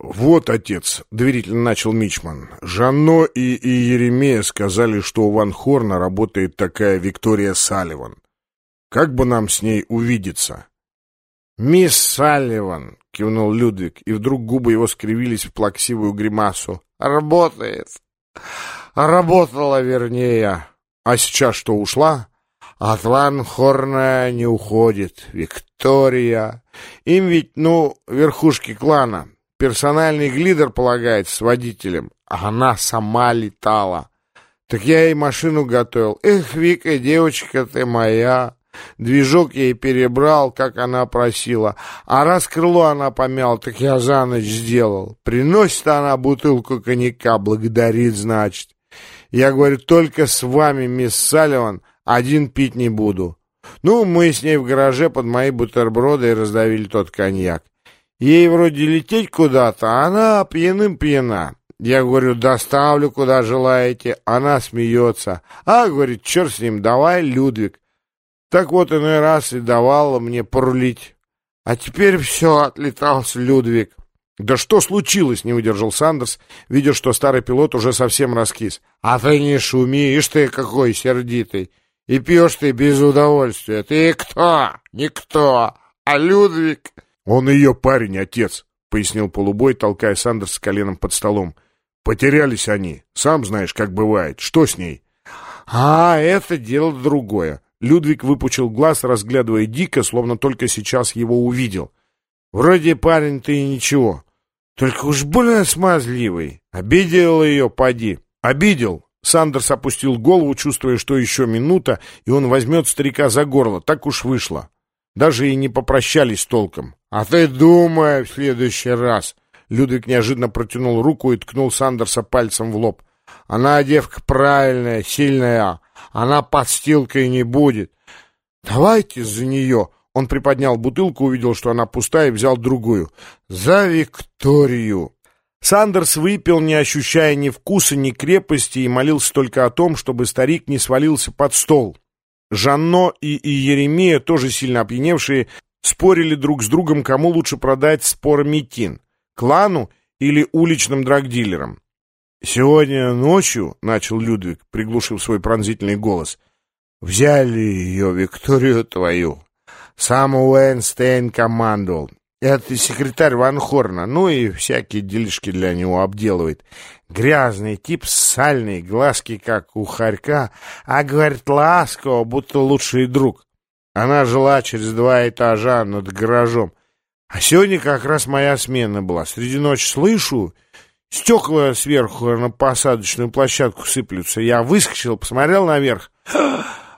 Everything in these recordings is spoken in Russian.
«Вот, отец», — доверительно начал Мичман. «Жанно и, и Еремея сказали, что у Ван Хорна работает такая Виктория Салливан. Как бы нам с ней увидеться?» «Мисс Салливан», — кивнул Людвиг, и вдруг губы его скривились в плаксивую гримасу. «Работает. Работала, вернее. А сейчас что, ушла?» От Ван Хорна не уходит. Виктория. Им ведь, ну, верхушки клана. Персональный глидер полагается с водителем. А она сама летала. Так я ей машину готовил. Эх, Вика, девочка ты моя. Движок ей перебрал, как она просила. А раз крыло она помяла, так я за ночь сделал. Приносит она бутылку коньяка, благодарит, значит. Я говорю, только с вами, мисс Салливан, один пить не буду. Ну, мы с ней в гараже под мои бутерброды и раздавили тот коньяк. Ей вроде лететь куда-то, а она пьяным пьяна. Я говорю, доставлю, куда желаете. Она смеется. А, говорит, черт с ним, давай, Людвиг. Так вот, иной раз и давала мне порулить. А теперь все, отлетался Людвиг. «Да что случилось?» — не выдержал Сандерс, видя, что старый пилот уже совсем раскис. «А ты не шуми, ишь ты какой сердитый! И пьешь ты без удовольствия. Ты кто? Никто. А Людвиг... Он ее парень, отец, пояснил полубой, толкая Сандерс с коленом под столом. Потерялись они. Сам знаешь, как бывает. Что с ней? А, это дело другое. Людвиг выпучил глаз, разглядывая дико, словно только сейчас его увидел. Вроде парень ты и ничего. Только уж больно смазливый. Обидел ее, поди. Обидел, Сандерс опустил голову, чувствуя, что еще минута, и он возьмет старика за горло. Так уж вышло. Даже и не попрощались толком. «А ты думай в следующий раз!» Людвиг неожиданно протянул руку и ткнул Сандерса пальцем в лоб. «Она девка правильная, сильная. Она подстилкой не будет. Давайте за нее!» Он приподнял бутылку, увидел, что она пустая, и взял другую. «За Викторию!» Сандерс выпил, не ощущая ни вкуса, ни крепости, и молился только о том, чтобы старик не свалился под стол. Жанно и, и тоже сильно опьяневшие, спорили друг с другом, кому лучше продать спорометин — клану или уличным драгдилерам. «Сегодня ночью», — начал Людвиг, приглушив свой пронзительный голос, — «взяли ее, Викторию твою. Сам Уэнстейн командовал. Это секретарь Ван Хорна, ну и всякие делишки для него обделывает. Грязный тип, сальный, глазки как у хорька, а говорит ласково, будто лучший друг. Она жила через два этажа над гаражом. А сегодня как раз моя смена была. Среди ночи слышу, стекла сверху на посадочную площадку сыплются. Я выскочил, посмотрел наверх,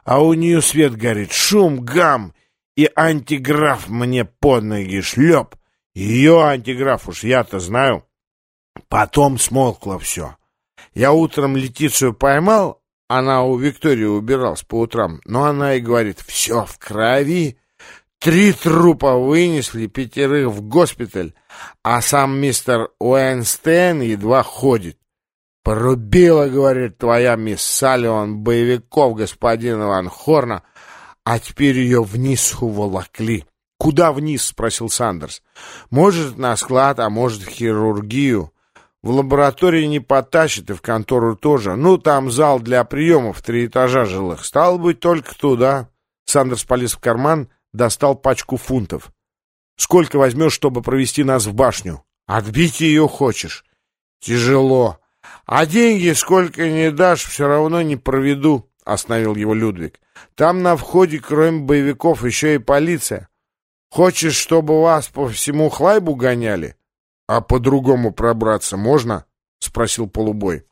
а у нее свет горит, шум, гам и антиграф мне под ноги шлеп. Ее антиграф уж я-то знаю. Потом смолкло все. Я утром Летицию поймал, она у Виктории убиралась по утрам, но она и говорит, все в крови. Три трупа вынесли, пятерых в госпиталь, а сам мистер Уэнстейн едва ходит. Порубила, говорит, твоя мисс Салливан боевиков господина Ван Хорна, а теперь ее вниз уволокли. «Куда вниз?» — спросил Сандерс. «Может, на склад, а может, в хирургию. В лаборатории не потащит, и в контору тоже. Ну, там зал для приемов, три этажа жилых. Стало быть, только туда». Сандерс полез в карман, достал пачку фунтов. «Сколько возьмешь, чтобы провести нас в башню?» «Отбить ее хочешь?» «Тяжело. А деньги сколько не дашь, все равно не проведу», — остановил его Людвиг. Там на входе, кроме боевиков, еще и полиция. Хочешь, чтобы вас по всему Хлайбу гоняли? А по-другому пробраться можно? Спросил полубой.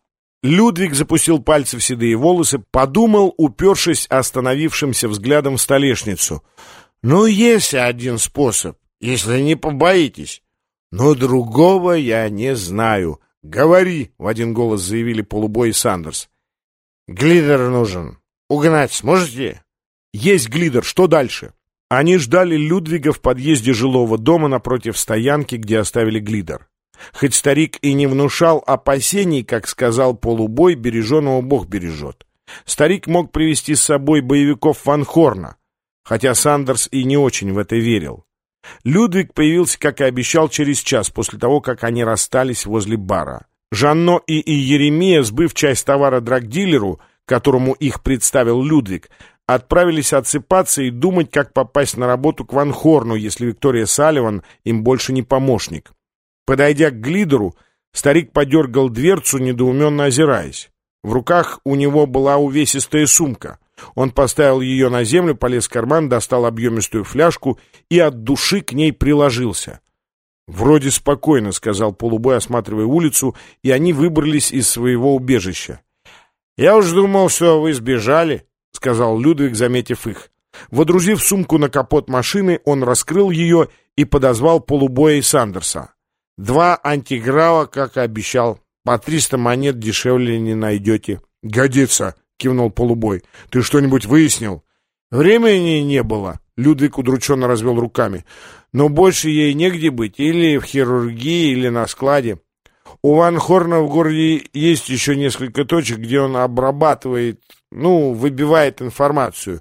Людвиг запустил пальцы в седые волосы, подумал, упершись остановившимся взглядом в столешницу. «Ну, есть один способ, если не побоитесь. Но другого я не знаю. Говори!» — в один голос заявили полубой и Сандерс. «Глидер нужен. Угнать сможете? Есть глидер, что дальше? Они ждали Людвига в подъезде жилого дома напротив стоянки, где оставили глидер. Хоть старик и не внушал опасений, как сказал полубой, береженого Бог бережет. Старик мог привести с собой боевиков Ван Хорна, хотя Сандерс и не очень в это верил. Людвиг появился, как и обещал, через час после того, как они расстались возле бара. Жанно и, и Еремия, сбыв часть товара драгдилеру, которому их представил Людвиг, отправились отсыпаться и думать, как попасть на работу к Ван Хорну, если Виктория Салливан им больше не помощник. Подойдя к глидеру, старик подергал дверцу, недоуменно озираясь. В руках у него была увесистая сумка. Он поставил ее на землю, полез в карман, достал объемистую фляжку и от души к ней приложился. «Вроде спокойно», — сказал полубой, осматривая улицу, и они выбрались из своего убежища. «Я уж думал, что вы сбежали», — сказал Людвиг, заметив их. Водрузив сумку на капот машины, он раскрыл ее и подозвал полубоя и Сандерса. «Два антиграва, как и обещал. По триста монет дешевле не найдете». «Годится», — кивнул полубой. «Ты что-нибудь выяснил?» «Времени не было», — Людвиг удрученно развел руками. «Но больше ей негде быть, или в хирургии, или на складе. У Ван Хорна в городе есть еще несколько точек, где он обрабатывает, ну, выбивает информацию.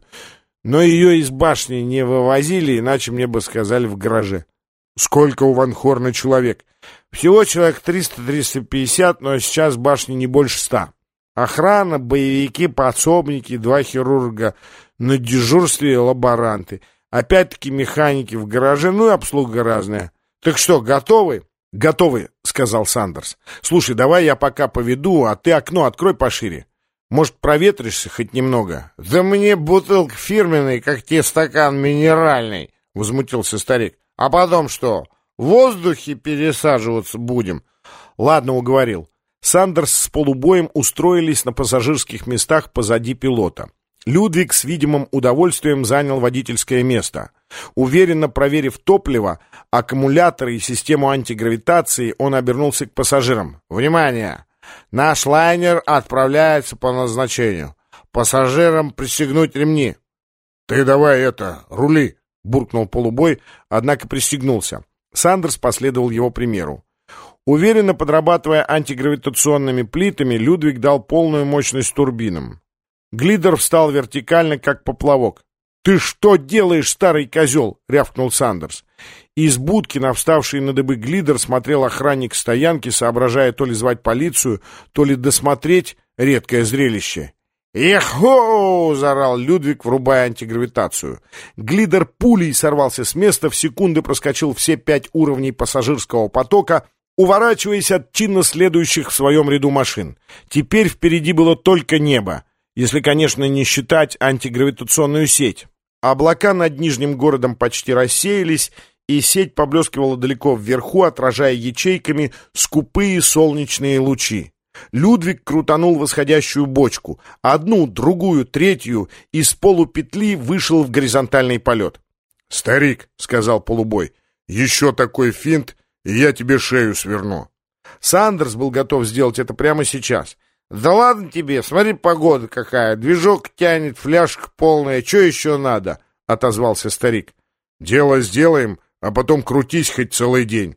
Но ее из башни не вывозили, иначе мне бы сказали в гараже. Сколько у Ван Хорна человек? Всего человек 300-350, но сейчас в башне не больше ста. Охрана, боевики, подсобники, два хирурга на дежурстве лаборанты. Опять-таки механики в гараже, ну и обслуга разная. Так что, готовы? «Готовы», — сказал Сандерс. «Слушай, давай я пока поведу, а ты окно открой пошире. Может, проветришься хоть немного?» «Да мне бутылка фирменный, как тебе стакан минеральный», — возмутился старик. «А потом что, в воздухе пересаживаться будем?» «Ладно, уговорил». Сандерс с полубоем устроились на пассажирских местах позади пилота. Людвиг с видимым удовольствием занял водительское место. Уверенно проверив топливо, аккумуляторы и систему антигравитации, он обернулся к пассажирам. «Внимание! Наш лайнер отправляется по назначению. Пассажирам пристегнуть ремни». «Ты давай это, рули!» — буркнул полубой, однако пристегнулся. Сандерс последовал его примеру. Уверенно подрабатывая антигравитационными плитами, Людвиг дал полную мощность турбинам. Глидер встал вертикально, как поплавок. «Ты что делаешь, старый козел?» — рявкнул Сандерс. Из будки на вставший на дыбы глидер смотрел охранник стоянки, соображая то ли звать полицию, то ли досмотреть редкое зрелище. «Эхо!» — заорал Людвиг, врубая антигравитацию. Глидер пулей сорвался с места, в секунды проскочил все пять уровней пассажирского потока, уворачиваясь от чинно следующих в своем ряду машин. Теперь впереди было только небо если, конечно, не считать антигравитационную сеть. Облака над Нижним городом почти рассеялись, и сеть поблескивала далеко вверху, отражая ячейками скупые солнечные лучи. Людвиг крутанул восходящую бочку. Одну, другую, третью, и с полупетли вышел в горизонтальный полет. «Старик», — сказал полубой, — «еще такой финт, и я тебе шею сверну». Сандерс был готов сделать это прямо сейчас. «Да ладно тебе, смотри, погода какая, движок тянет, фляжка полная, что еще надо?» — отозвался старик. «Дело сделаем, а потом крутись хоть целый день».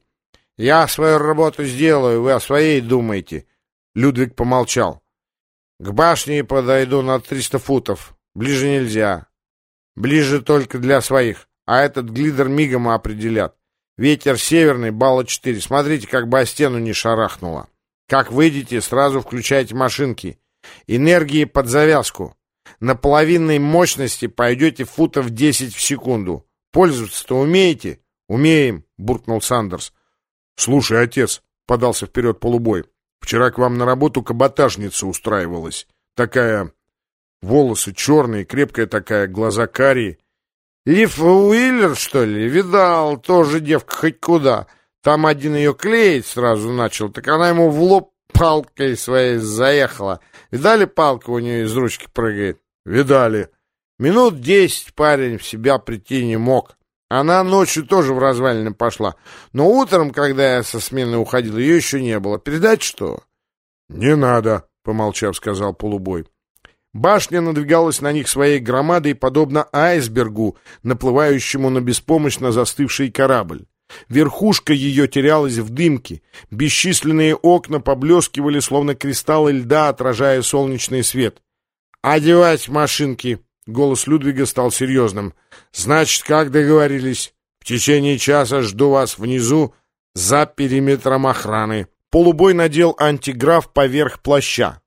«Я свою работу сделаю, вы о своей думаете». Людвиг помолчал. «К башне подойду на триста футов. Ближе нельзя. Ближе только для своих, а этот глидер мигом определят. Ветер северный, балла четыре. Смотрите, как бы о стену не шарахнуло». Как выйдете, сразу включайте машинки. Энергии под завязку. На половинной мощности пойдете футов 10 в секунду. Пользоваться-то умеете? Умеем, буркнул Сандерс. Слушай, отец, подался вперед полубой. Вчера к вам на работу каботажница устраивалась. Такая... Волосы черные, крепкая такая, глаза карие. Лив Уиллер, что ли? Видал, тоже девка хоть куда. Там один ее клеить сразу начал, так она ему в лоб палкой своей заехала. Видали, палка у нее из ручки прыгает? Видали. Минут десять парень в себя прийти не мог. Она ночью тоже в развалины пошла. Но утром, когда я со смены уходил, ее еще не было. Передать что? Не надо, помолчав, сказал полубой. Башня надвигалась на них своей громадой, подобно айсбергу, наплывающему на беспомощно застывший корабль. Верхушка ее терялась в дымке. Бесчисленные окна поблескивали, словно кристаллы льда, отражая солнечный свет. «Одевать машинки!» — голос Людвига стал серьезным. «Значит, как договорились? В течение часа жду вас внизу за периметром охраны. Полубой надел антиграф поверх плаща.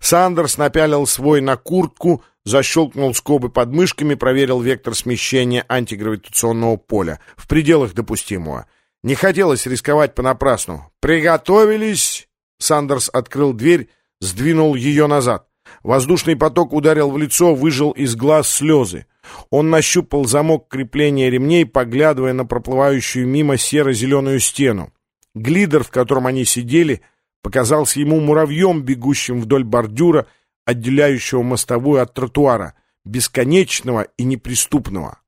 Сандерс напялил свой на куртку, защелкнул скобы под мышками, проверил вектор смещения антигравитационного поля в пределах допустимого. Не хотелось рисковать понапрасну. «Приготовились!» Сандерс открыл дверь, сдвинул ее назад. Воздушный поток ударил в лицо, выжил из глаз слезы. Он нащупал замок крепления ремней, поглядывая на проплывающую мимо серо-зеленую стену. Глидер, в котором они сидели, показался ему муравьем, бегущим вдоль бордюра, отделяющего мостовую от тротуара, бесконечного и неприступного.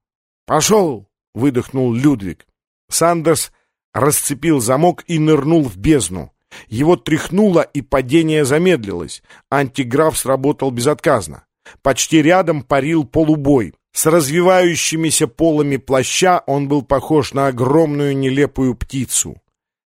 «Пошел!» — выдохнул Людвиг. Сандерс расцепил замок и нырнул в бездну. Его тряхнуло, и падение замедлилось. Антиграф сработал безотказно. Почти рядом парил полубой. С развивающимися полами плаща он был похож на огромную нелепую птицу.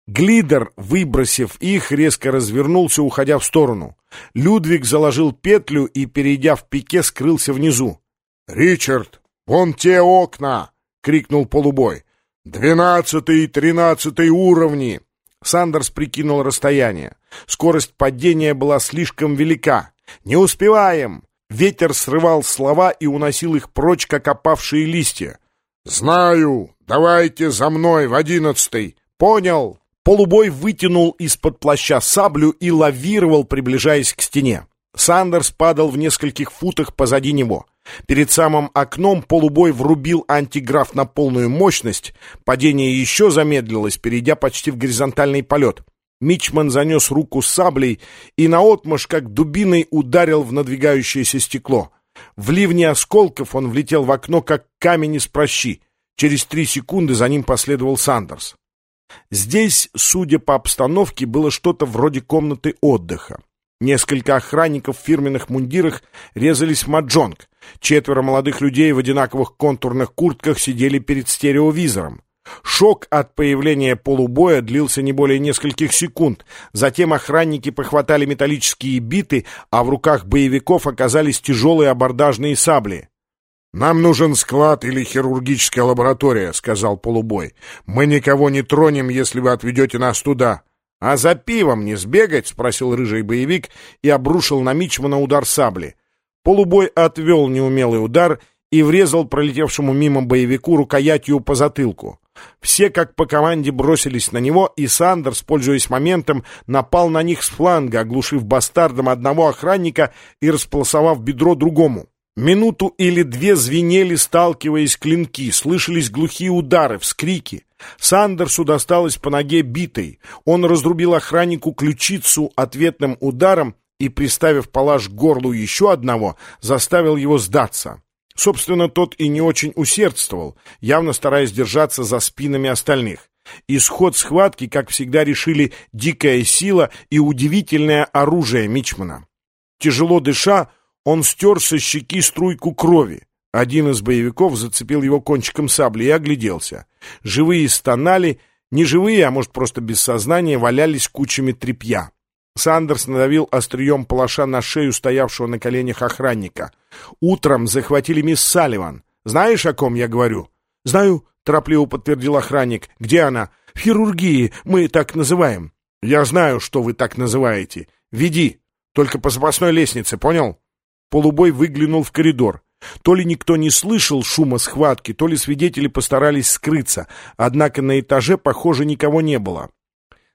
Глидер, выбросив их, резко развернулся, уходя в сторону. Людвиг заложил петлю и, перейдя в пике, скрылся внизу. «Ричард, вон те окна!» — крикнул полубой. «Двенадцатый и тринадцатый уровни!» Сандерс прикинул расстояние. Скорость падения была слишком велика. «Не успеваем!» Ветер срывал слова и уносил их прочь, как опавшие листья. «Знаю! Давайте за мной в одиннадцатый!» «Понял!» Полубой вытянул из-под плаща саблю и лавировал, приближаясь к стене. Сандерс падал в нескольких футах позади него. Перед самым окном полубой врубил антиграф на полную мощность. Падение еще замедлилось, перейдя почти в горизонтальный полет. Мичман занес руку саблей и наотмашь, как дубиной, ударил в надвигающееся стекло. В ливне осколков он влетел в окно, как камень из прощи. Через три секунды за ним последовал Сандерс. Здесь, судя по обстановке, было что-то вроде комнаты отдыха. Несколько охранников в фирменных мундирах резались в маджонг. Четверо молодых людей в одинаковых контурных куртках сидели перед стереовизором. Шок от появления полубоя длился не более нескольких секунд. Затем охранники похватали металлические биты, а в руках боевиков оказались тяжелые абордажные сабли. «Нам нужен склад или хирургическая лаборатория», — сказал полубой. «Мы никого не тронем, если вы отведете нас туда». «А за пивом не сбегать?» — спросил рыжий боевик и обрушил на Мичмана удар сабли. Полубой отвел неумелый удар и врезал пролетевшему мимо боевику рукоятью по затылку. Все, как по команде, бросились на него, и Сандерс, пользуясь моментом, напал на них с фланга, оглушив бастардом одного охранника и располосовав бедро другому. Минуту или две звенели, сталкиваясь клинки, слышались глухие удары, вскрики. Сандерсу досталось по ноге битой. Он разрубил охраннику ключицу ответным ударом и, приставив палаш к горлу еще одного, заставил его сдаться. Собственно, тот и не очень усердствовал, явно стараясь держаться за спинами остальных. Исход схватки, как всегда, решили дикая сила и удивительное оружие Мичмана. Тяжело дыша, он стер со щеки струйку крови. Один из боевиков зацепил его кончиком сабли и огляделся. Живые стонали, неживые, а может просто без сознания, валялись кучами тряпья. Сандерс надавил острием палаша на шею стоявшего на коленях охранника. «Утром захватили мисс Салливан. Знаешь, о ком я говорю?» «Знаю», — торопливо подтвердил охранник. «Где она?» «В хирургии. Мы так называем». «Я знаю, что вы так называете. Веди. Только по запасной лестнице, понял?» Полубой выглянул в коридор. То ли никто не слышал шума схватки, то ли свидетели постарались скрыться, однако на этаже, похоже, никого не было.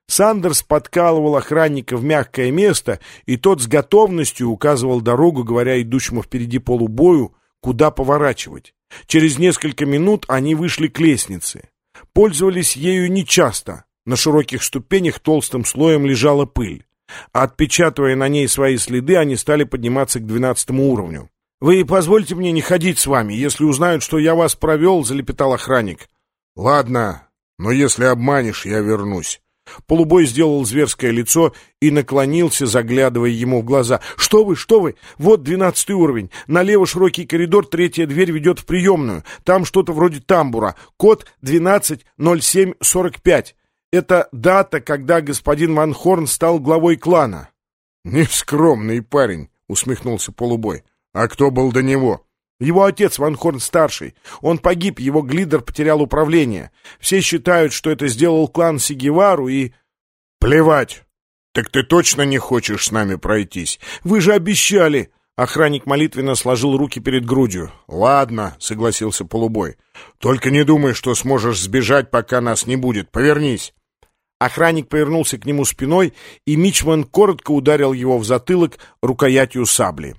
Сандерс подкалывал охранника в мягкое место, и тот с готовностью указывал дорогу, говоря идущему впереди полубою, куда поворачивать. Через несколько минут они вышли к лестнице. Пользовались ею нечасто. На широких ступенях толстым слоем лежала пыль. Отпечатывая на ней свои следы, они стали подниматься к двенадцатому уровню. «Вы позвольте мне не ходить с вами, если узнают, что я вас провел», — залепетал охранник. «Ладно, но если обманешь, я вернусь». Полубой сделал зверское лицо и наклонился, заглядывая ему в глаза. «Что вы, что вы? Вот двенадцатый уровень. Налево широкий коридор, третья дверь ведет в приемную. Там что-то вроде тамбура. Код 120745. Это дата, когда господин Ван Хорн стал главой клана». «Нескромный парень», — усмехнулся Полубой. «А кто был до него?» Его отец Ван Хорн-старший. Он погиб, его глидер потерял управление. Все считают, что это сделал клан Сигевару и... Плевать. Так ты точно не хочешь с нами пройтись? Вы же обещали. Охранник молитвенно сложил руки перед грудью. «Ладно», — согласился полубой. «Только не думай, что сможешь сбежать, пока нас не будет. Повернись». Охранник повернулся к нему спиной, и Мичман коротко ударил его в затылок рукоятью сабли.